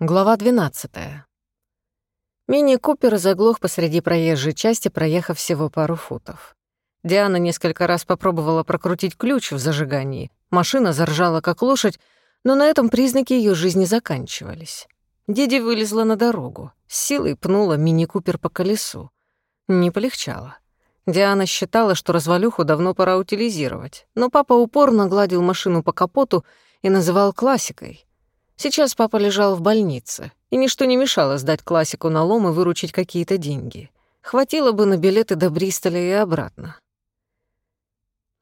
Глава 12. Мини-купер заглох посреди проезжей части, проехав всего пару футов. Диана несколько раз попробовала прокрутить ключ в зажигании. Машина заржала, как лошадь, но на этом признаки ее жизни заканчивались. Диди вылезла на дорогу, с силой пнула мини-купер по колесу. Не полегчало. Диана считала, что развалюху давно пора утилизировать, но папа упорно гладил машину по капоту и называл классикой. Сейчас папа лежал в больнице, и ничто не мешало сдать классику на лом и выручить какие-то деньги. Хватило бы на билеты до Бристоля и обратно.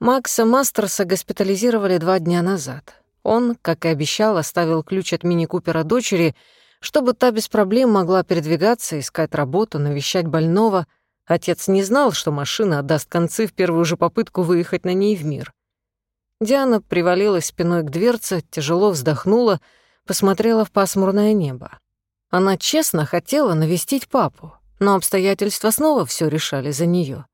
Макса Мастерса госпитализировали два дня назад. Он, как и обещал, оставил ключ от мини-купера дочери, чтобы та без проблем могла передвигаться, искать работу, навещать больного. Отец не знал, что машина отдаст концы в первую же попытку выехать на ней в мир. Диана привалилась спиной к дверце, тяжело вздохнула — посмотрела в пасмурное небо. Она честно хотела навестить папу, но обстоятельства снова все решали за нее.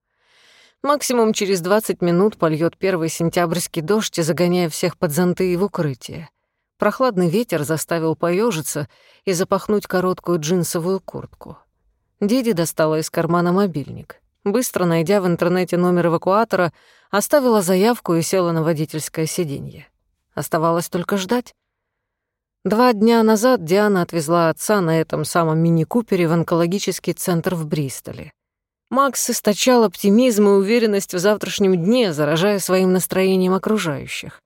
Максимум через 20 минут польет первый сентябрьский дождь, загоняя всех под зонты и в укрытие. Прохладный ветер заставил поежиться и запахнуть короткую джинсовую куртку. Диди достала из кармана мобильник. Быстро найдя в интернете номер эвакуатора, оставила заявку и села на водительское сиденье. Оставалось только ждать. Два дня назад Диана отвезла отца на этом самом мини-купере в онкологический центр в Бристоле. Макс источал оптимизм и уверенность в завтрашнем дне, заражая своим настроением окружающих.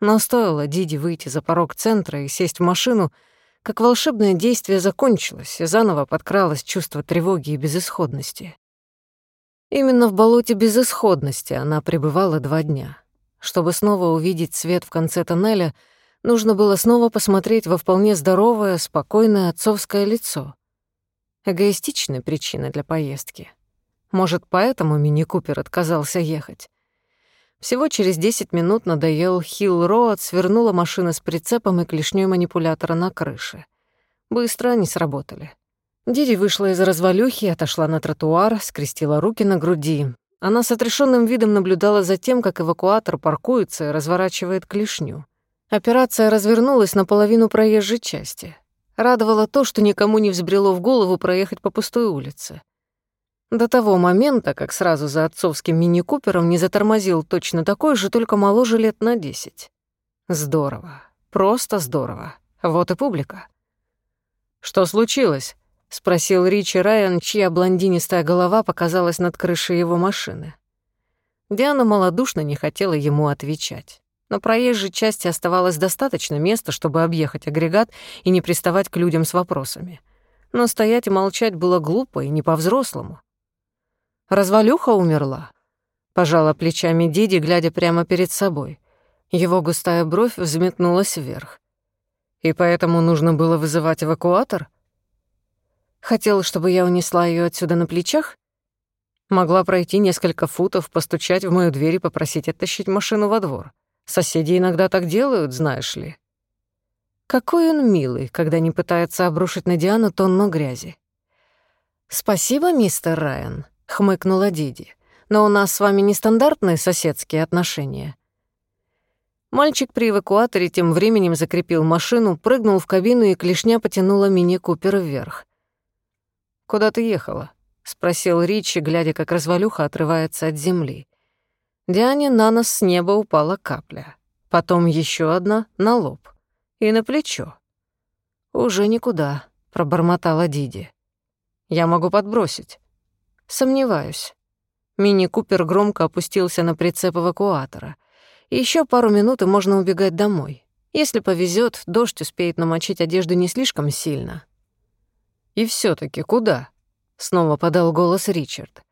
Но стоило Диди выйти за порог центра и сесть в машину, как волшебное действие закончилось, и заново подкралось чувство тревоги и безысходности. Именно в болоте безысходности она пребывала два дня. Чтобы снова увидеть свет в конце тоннеля — Нужно было снова посмотреть во вполне здоровое, спокойное отцовское лицо. Эгоистичная причина для поездки. Может, поэтому мини-купер отказался ехать. Всего через 10 минут надоел Хилл Роад, свернула машина с прицепом и клешнёй манипулятора на крыше. Быстро они сработали. Диди вышла из развалюхи, отошла на тротуар, скрестила руки на груди. Она с отрешенным видом наблюдала за тем, как эвакуатор паркуется и разворачивает клешню. Операция развернулась на половину проезжей части. Радовало то, что никому не взбрело в голову проехать по пустой улице. До того момента, как сразу за отцовским мини-купером не затормозил точно такой же, только моложе лет на десять. Здорово. Просто здорово. Вот и публика. «Что случилось?» — спросил Ричи Райан, чья блондинистая голова показалась над крышей его машины. Диана малодушно не хотела ему отвечать. На проезжей части оставалось достаточно места, чтобы объехать агрегат и не приставать к людям с вопросами. Но стоять и молчать было глупо и не по-взрослому. «Развалюха умерла», — пожала плечами Диди, глядя прямо перед собой. Его густая бровь взметнулась вверх. «И поэтому нужно было вызывать эвакуатор?» «Хотела, чтобы я унесла ее отсюда на плечах?» Могла пройти несколько футов, постучать в мою дверь и попросить оттащить машину во двор. Соседи иногда так делают, знаешь ли. Какой он милый, когда не пытается обрушить на Диану тонну грязи. «Спасибо, мистер Райан», — хмыкнула Диди. «Но у нас с вами нестандартные соседские отношения». Мальчик при эвакуаторе тем временем закрепил машину, прыгнул в кабину, и клешня потянула мини-купер вверх. «Куда ты ехала?» — спросил Ричи, глядя, как развалюха отрывается от земли. Диане на нос с неба упала капля. Потом еще одна на лоб. И на плечо. «Уже никуда», — пробормотала Диди. «Я могу подбросить». «Сомневаюсь». Мини-купер громко опустился на прицеп эвакуатора. Еще пару минут, и можно убегать домой. Если повезет, дождь успеет намочить одежду не слишком сильно. «И все таки куда?» — снова подал голос Ричард.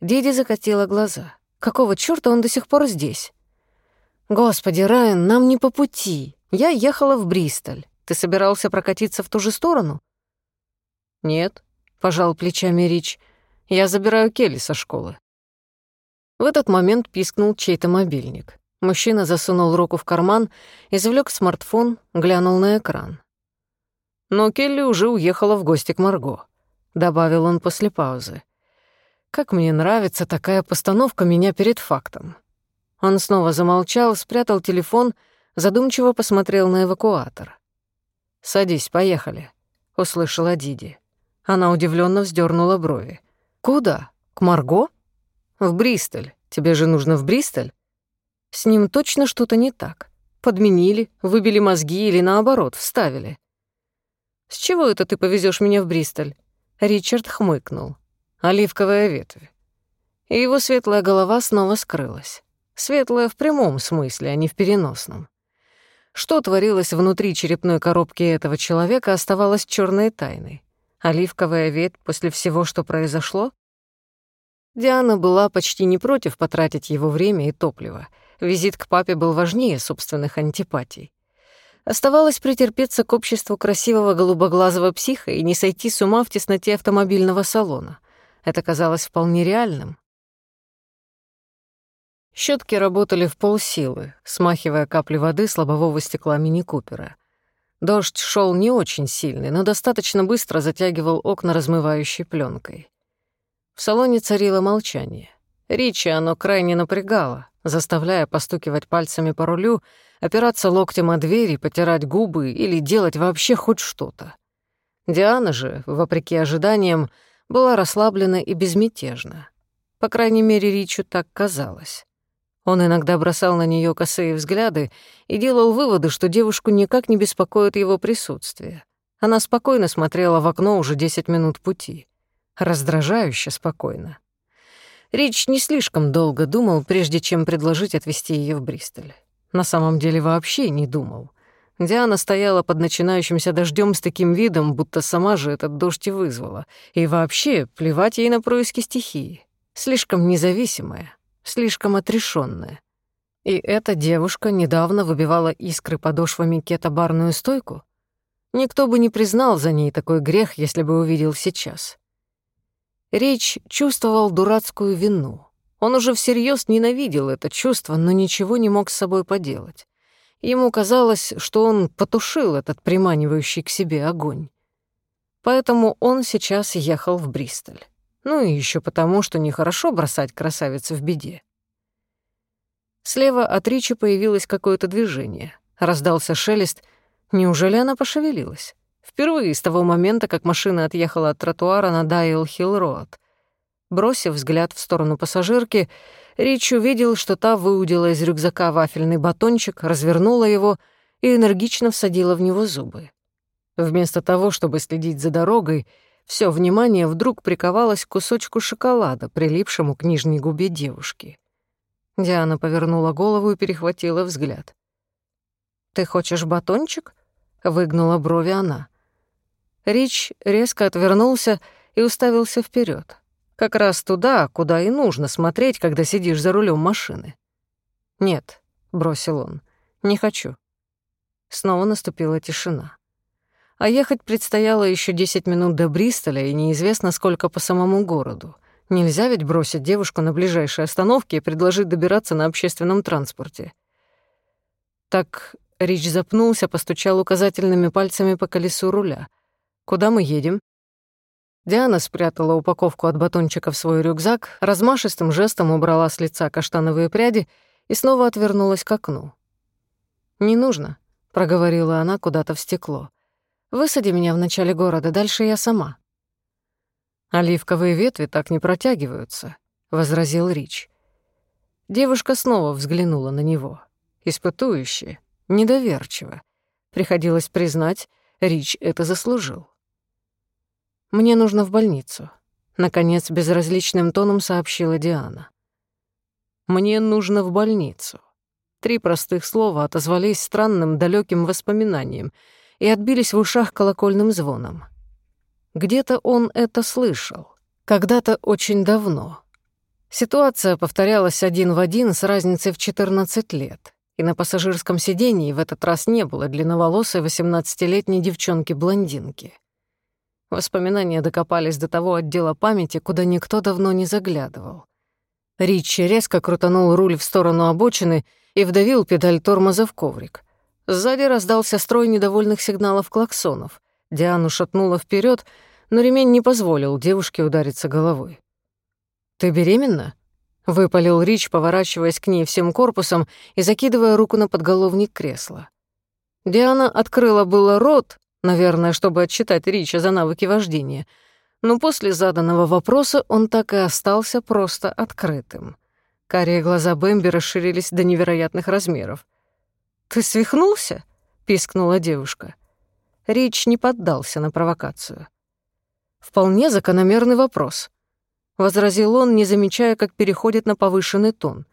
Диди закатила глаза. Какого чёрта он до сих пор здесь? Господи, Райан, нам не по пути. Я ехала в Бристоль. Ты собирался прокатиться в ту же сторону? Нет, пожал плечами Рич. Я забираю Келли со школы. В этот момент пискнул чей-то мобильник. Мужчина засунул руку в карман, извлек смартфон, глянул на экран. «Но Келли уже уехала в гости к Марго», — добавил он после паузы. Как мне нравится такая постановка меня перед фактом. Он снова замолчал, спрятал телефон, задумчиво посмотрел на эвакуатор. «Садись, поехали», — услышала Диди. Она удивленно вздернула брови. «Куда? К Марго?» «В Бристоль. Тебе же нужно в Бристоль?» С ним точно что-то не так. Подменили, выбили мозги или наоборот, вставили. «С чего это ты повезешь меня в Бристоль?» Ричард хмыкнул. «Оливковая ветвь». И его светлая голова снова скрылась. Светлая в прямом смысле, а не в переносном. Что творилось внутри черепной коробки этого человека, оставалось черной тайной. Оливковая ветвь после всего, что произошло? Диана была почти не против потратить его время и топливо. Визит к папе был важнее собственных антипатий. Оставалось претерпеться к обществу красивого голубоглазого психа и не сойти с ума в тесноте автомобильного салона. Это казалось вполне реальным. Щетки работали в полсилы, смахивая капли воды с лобового стекла мини-купера. Дождь шел не очень сильный, но достаточно быстро затягивал окна размывающей пленкой. В салоне царило молчание. Ричи оно крайне напрягало, заставляя постукивать пальцами по рулю, опираться локтем о дверь и потирать губы или делать вообще хоть что-то. Диана же, вопреки ожиданиям, была расслаблена и безмятежна. По крайней мере, Ричу так казалось. Он иногда бросал на нее косые взгляды и делал выводы, что девушку никак не беспокоит его присутствие. Она спокойно смотрела в окно уже 10 минут пути раздражающе спокойно. Рич не слишком долго думал, прежде чем предложить отвезти ее в Бристоль. На самом деле вообще не думал. Диана стояла под начинающимся дождем с таким видом, будто сама же этот дождь и вызвала. И вообще, плевать ей на происки стихии. Слишком независимая, слишком отрешенная. И эта девушка недавно выбивала искры подошвами кета-барную стойку? Никто бы не признал за ней такой грех, если бы увидел сейчас. Речь чувствовал дурацкую вину. Он уже всерьез ненавидел это чувство, но ничего не мог с собой поделать. Ему казалось, что он потушил этот приманивающий к себе огонь. Поэтому он сейчас ехал в Бристоль. Ну и еще потому, что нехорошо бросать красавицу в беде. Слева от Ричи появилось какое-то движение. Раздался шелест. Неужели она пошевелилась? Впервые с того момента, как машина отъехала от тротуара на Дайл-Хилл-Роад. Бросив взгляд в сторону пассажирки, Рич увидел, что та выудила из рюкзака вафельный батончик, развернула его и энергично всадила в него зубы. Вместо того, чтобы следить за дорогой, все внимание вдруг приковалось к кусочку шоколада, прилипшему к нижней губе девушки. Диана повернула голову и перехватила взгляд. «Ты хочешь батончик?» — выгнула брови она. Рич резко отвернулся и уставился вперед, Как раз туда, куда и нужно смотреть, когда сидишь за рулем машины. «Нет», — бросил он, — «не хочу». Снова наступила тишина. А ехать предстояло еще 10 минут до Бристоля и неизвестно сколько по самому городу. Нельзя ведь бросить девушку на ближайшей остановке и предложить добираться на общественном транспорте. Так Рич запнулся, постучал указательными пальцами по колесу руля — Куда мы едем?» Диана спрятала упаковку от батончика в свой рюкзак, размашистым жестом убрала с лица каштановые пряди и снова отвернулась к окну. «Не нужно», — проговорила она куда-то в стекло. «Высади меня в начале города, дальше я сама». «Оливковые ветви так не протягиваются», — возразил Рич. Девушка снова взглянула на него. Испытующе, недоверчиво. Приходилось признать, Рич это заслужил. «Мне нужно в больницу», — наконец безразличным тоном сообщила Диана. «Мне нужно в больницу». Три простых слова отозвались странным далеким воспоминанием и отбились в ушах колокольным звоном. Где-то он это слышал, когда-то очень давно. Ситуация повторялась один в один с разницей в 14 лет, и на пассажирском сидении в этот раз не было длинноволосой 18-летней девчонки-блондинки. Воспоминания докопались до того отдела памяти, куда никто давно не заглядывал. Ричи резко крутанул руль в сторону обочины и вдавил педаль тормоза в коврик. Сзади раздался строй недовольных сигналов клаксонов. Диану шатнула вперед, но ремень не позволил девушке удариться головой. «Ты беременна?» — выпалил Рич, поворачиваясь к ней всем корпусом и закидывая руку на подголовник кресла. Диана открыла было рот, Наверное, чтобы отчитать Рича за навыки вождения. Но после заданного вопроса он так и остался просто открытым. Карие глаза Бэмби расширились до невероятных размеров. «Ты свихнулся?» — пискнула девушка. Рич не поддался на провокацию. «Вполне закономерный вопрос», — возразил он, не замечая, как переходит на повышенный тон.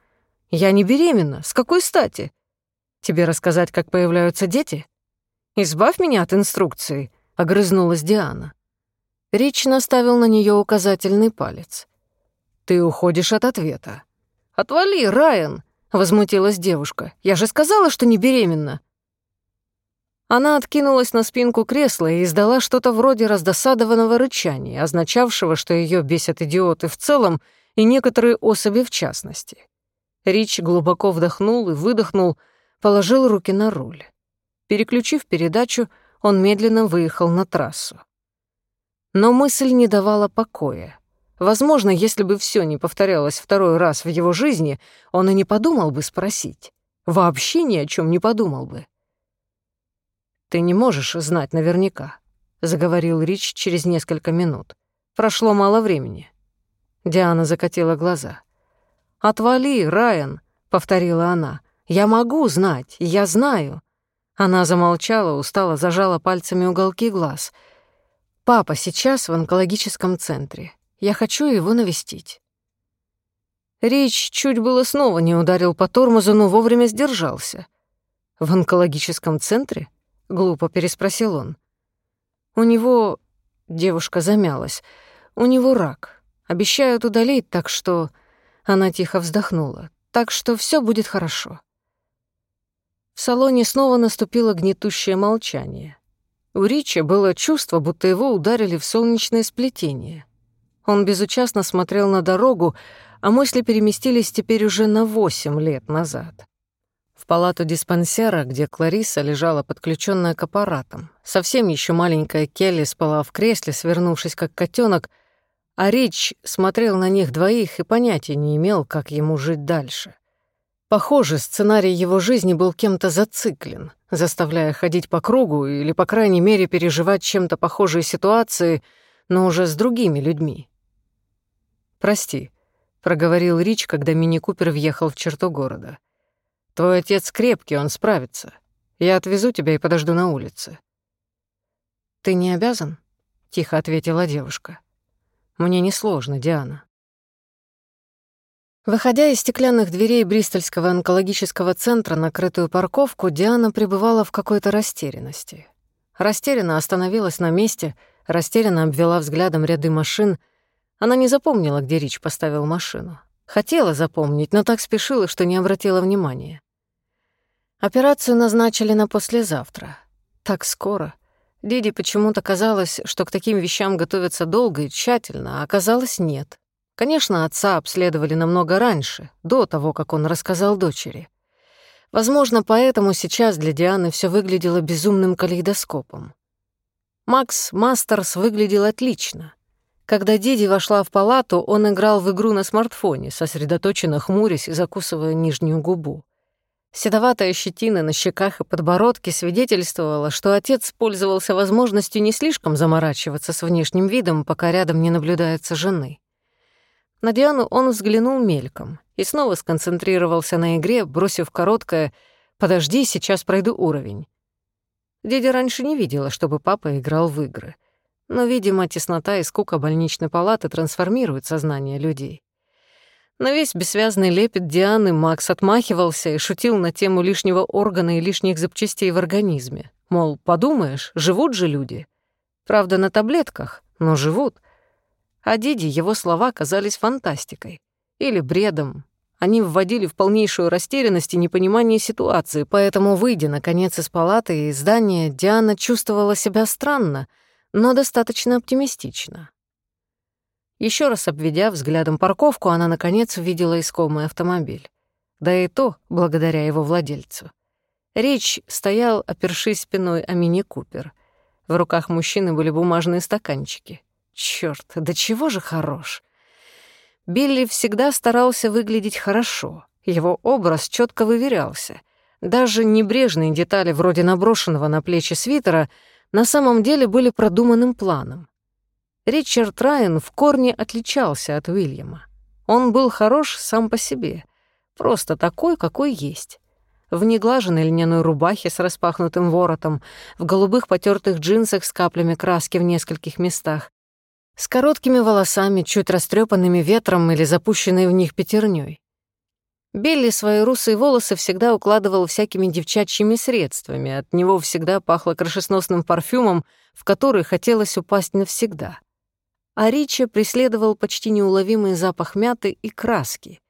«Я не беременна. С какой стати? Тебе рассказать, как появляются дети?» «Избавь меня от инструкции», — огрызнулась Диана. Рич наставил на нее указательный палец. «Ты уходишь от ответа». «Отвали, Райан!» — возмутилась девушка. «Я же сказала, что не беременна». Она откинулась на спинку кресла и издала что-то вроде раздосадованного рычания, означавшего, что ее бесят идиоты в целом и некоторые особи в частности. Рич глубоко вдохнул и выдохнул, положил руки на руль. Переключив передачу, он медленно выехал на трассу. Но мысль не давала покоя. Возможно, если бы все не повторялось второй раз в его жизни, он и не подумал бы спросить. Вообще ни о чем не подумал бы. «Ты не можешь знать наверняка», — заговорил Рич через несколько минут. «Прошло мало времени». Диана закатила глаза. «Отвали, Райан», — повторила она. «Я могу знать, я знаю. Она замолчала, устало зажала пальцами уголки глаз. «Папа сейчас в онкологическом центре. Я хочу его навестить». Речь чуть было снова не ударил по тормозу, но вовремя сдержался. «В онкологическом центре?» — глупо переспросил он. «У него...» — девушка замялась. «У него рак. Обещают удалить, так что...» Она тихо вздохнула. «Так что все будет хорошо». В салоне снова наступило гнетущее молчание. У Ричи было чувство, будто его ударили в солнечное сплетение. Он безучастно смотрел на дорогу, а мысли переместились теперь уже на восемь лет назад. В палату диспансера, где Клариса лежала подключенная к аппаратам. Совсем еще маленькая Келли спала в кресле, свернувшись как котенок, а Рич смотрел на них двоих и понятия не имел, как ему жить дальше. Похоже, сценарий его жизни был кем-то зациклен, заставляя ходить по кругу или, по крайней мере, переживать чем-то похожие ситуации, но уже с другими людьми. «Прости», — проговорил Рич, когда мини-купер въехал в черту города. «Твой отец крепкий, он справится. Я отвезу тебя и подожду на улице». «Ты не обязан?» — тихо ответила девушка. «Мне несложно, Диана». Выходя из стеклянных дверей Бристольского онкологического центра на крытую парковку, Диана пребывала в какой-то растерянности. Растерянно остановилась на месте, растерянно обвела взглядом ряды машин. Она не запомнила, где Рич поставил машину. Хотела запомнить, но так спешила, что не обратила внимания. Операцию назначили на послезавтра. Так скоро. Диди почему-то казалось, что к таким вещам готовятся долго и тщательно, а оказалось нет. Конечно, отца обследовали намного раньше, до того, как он рассказал дочери. Возможно, поэтому сейчас для Дианы все выглядело безумным калейдоскопом. Макс Мастерс выглядел отлично. Когда Диди вошла в палату, он играл в игру на смартфоне, сосредоточенно хмурясь и закусывая нижнюю губу. Седоватая щетина на щеках и подбородке свидетельствовала, что отец пользовался возможностью не слишком заморачиваться с внешним видом, пока рядом не наблюдается жены. На Диану он взглянул мельком и снова сконцентрировался на игре, бросив короткое «Подожди, сейчас пройду уровень». Дядя раньше не видела, чтобы папа играл в игры. Но, видимо, теснота и скука больничной палаты трансформируют сознание людей. На весь бессвязный лепет Дианы Макс отмахивался и шутил на тему лишнего органа и лишних запчастей в организме. Мол, подумаешь, живут же люди. Правда, на таблетках, но живут — а Диди его слова казались фантастикой или бредом. Они вводили в полнейшую растерянность и непонимание ситуации, поэтому, выйдя, наконец, из палаты и здания, Диана чувствовала себя странно, но достаточно оптимистично. Еще раз обведя взглядом парковку, она, наконец, увидела искомый автомобиль. Да и то благодаря его владельцу. Речь стоял, опершись спиной о мини-купер. В руках мужчины были бумажные стаканчики. Чёрт, да чего же хорош. Билли всегда старался выглядеть хорошо. Его образ четко выверялся. Даже небрежные детали вроде наброшенного на плечи свитера на самом деле были продуманным планом. Ричард Райан в корне отличался от Уильяма. Он был хорош сам по себе, просто такой, какой есть. В неглаженной льняной рубахе с распахнутым воротом, в голубых потертых джинсах с каплями краски в нескольких местах, с короткими волосами, чуть растрепанными ветром или запущенной в них пятерней. Билли свои русые волосы всегда укладывал всякими девчачьими средствами, от него всегда пахло крышесносным парфюмом, в который хотелось упасть навсегда а Ричи преследовал почти неуловимый запах мяты и краски.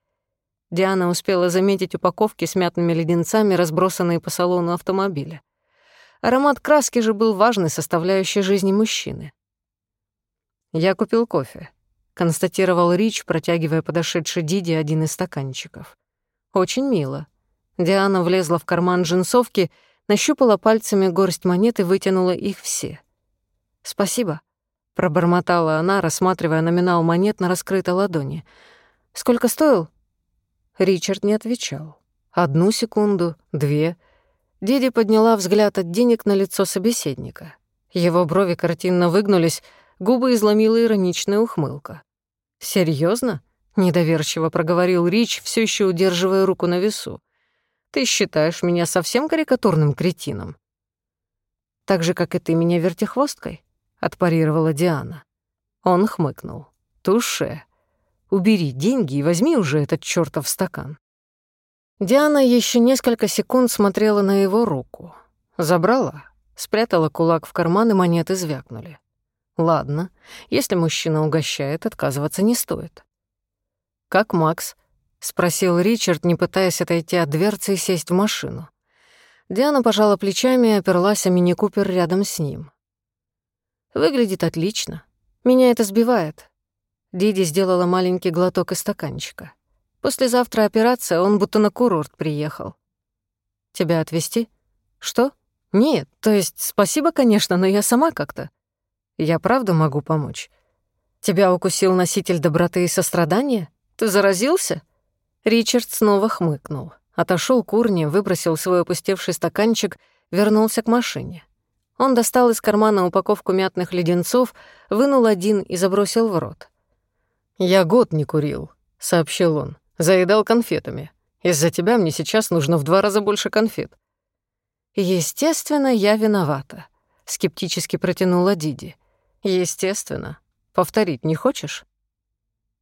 Диана успела заметить упаковки с мятными леденцами, разбросанные по салону автомобиля. Аромат краски же был важной составляющей жизни мужчины. «Я купил кофе», — констатировал Рич, протягивая подошедший Диди один из стаканчиков. «Очень мило». Диана влезла в карман джинсовки, нащупала пальцами горсть монет и вытянула их все. «Спасибо», пробормотала она, рассматривая номинал монет на раскрытой ладони. «Сколько стоил?» Ричард не отвечал. Одну секунду, две. Диди подняла взгляд от денег на лицо собеседника. Его брови картинно выгнулись, губы изломила ироничная ухмылка. Серьезно? недоверчиво проговорил Рич, все еще удерживая руку на весу. «Ты считаешь меня совсем карикатурным кретином?» «Так же, как и ты меня вертихвосткой?» — отпарировала Диана. Он хмыкнул. «Туше. Убери деньги и возьми уже этот чёртов стакан». Диана еще несколько секунд смотрела на его руку. Забрала, спрятала кулак в карман, и монеты звякнули. Ладно, если мужчина угощает, отказываться не стоит. «Как Макс?» — спросил Ричард, не пытаясь отойти от дверцы и сесть в машину. Диана пожала плечами и оперлась о мини-купер рядом с ним. Выглядит отлично. Меня это сбивает. Диди сделала маленький глоток из стаканчика. Послезавтра операция, он будто на курорт приехал. Тебя отвезти? Что? Нет, то есть спасибо, конечно, но я сама как-то. Я правда могу помочь. Тебя укусил носитель доброты и сострадания? Ты заразился? Ричард снова хмыкнул. Отошел к урне, выбросил свой опустевший стаканчик, вернулся к машине. Он достал из кармана упаковку мятных леденцов, вынул один и забросил в рот. «Я год не курил», — сообщил он. «Заедал конфетами. Из-за тебя мне сейчас нужно в два раза больше конфет». «Естественно, я виновата», — скептически протянула Диди. «Естественно. Повторить не хочешь?»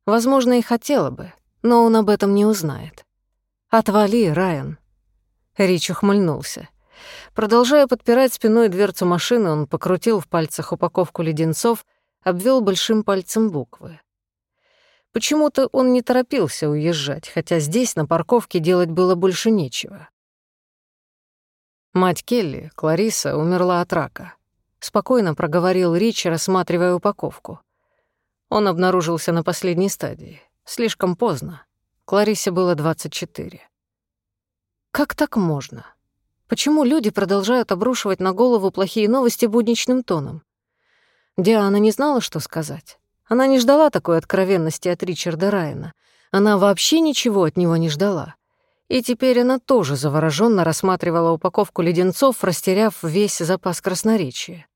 Возможно, и хотела бы, но он об этом не узнает. «Отвали, Райан». Рич ухмыльнулся. Продолжая подпирать спиной дверцу машины, он покрутил в пальцах упаковку леденцов, обвел большим пальцем буквы. Почему-то он не торопился уезжать, хотя здесь, на парковке, делать было больше нечего. Мать Келли, Клариса, умерла от рака. Спокойно проговорил Рич, рассматривая упаковку. Он обнаружился на последней стадии. Слишком поздно. Кларисе было 24. Как так можно? Почему люди продолжают обрушивать на голову плохие новости будничным тоном? Диана не знала, что сказать. Она не ждала такой откровенности от Ричарда Райана. Она вообще ничего от него не ждала. И теперь она тоже завороженно рассматривала упаковку леденцов, растеряв весь запас красноречия.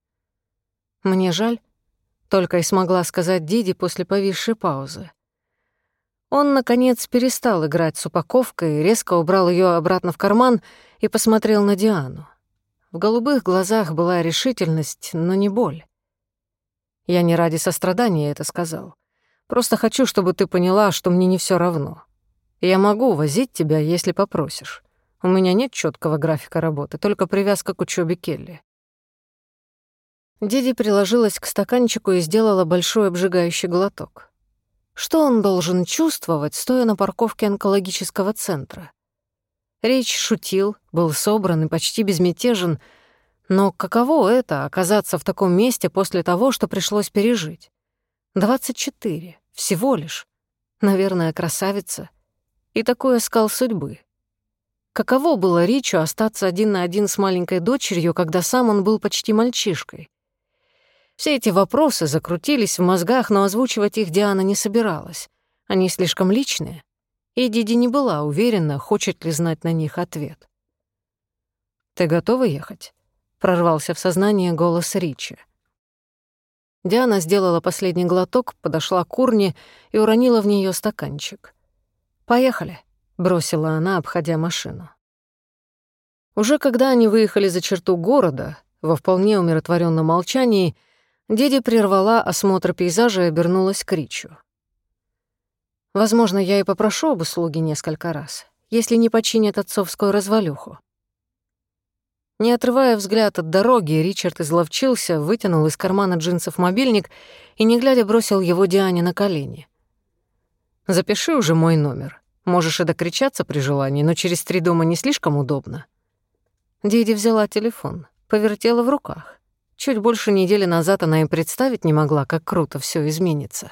«Мне жаль», — только и смогла сказать Диди после повисшей паузы. Он, наконец, перестал играть с упаковкой, резко убрал ее обратно в карман и посмотрел на Диану. В голубых глазах была решительность, но не боль. Я не ради сострадания это сказал. Просто хочу, чтобы ты поняла, что мне не все равно. Я могу возить тебя, если попросишь. У меня нет четкого графика работы, только привязка к учебе Келли. Диди приложилась к стаканчику и сделала большой обжигающий глоток. Что он должен чувствовать, стоя на парковке онкологического центра? Речь шутил, был собран и почти безмятежен, но каково это — оказаться в таком месте после того, что пришлось пережить? 24, всего лишь. Наверное, красавица. И такой скал судьбы. Каково было Ричу остаться один на один с маленькой дочерью, когда сам он был почти мальчишкой? Все эти вопросы закрутились в мозгах, но озвучивать их Диана не собиралась. Они слишком личные, и Диди не была уверена, хочет ли знать на них ответ. «Ты готова ехать?» прорвался в сознание голос Ричи. Диана сделала последний глоток, подошла к урне и уронила в нее стаканчик. «Поехали», — бросила она, обходя машину. Уже когда они выехали за черту города, во вполне умиротворенном молчании, Деди прервала осмотр пейзажа и обернулась к Ричу. «Возможно, я и попрошу об услуге несколько раз, если не починят отцовскую развалюху. Не отрывая взгляд от дороги, Ричард изловчился, вытянул из кармана джинсов мобильник и, не глядя, бросил его Диане на колени. «Запиши уже мой номер. Можешь и докричаться при желании, но через три дома не слишком удобно». Диди взяла телефон, повертела в руках. Чуть больше недели назад она и представить не могла, как круто все изменится.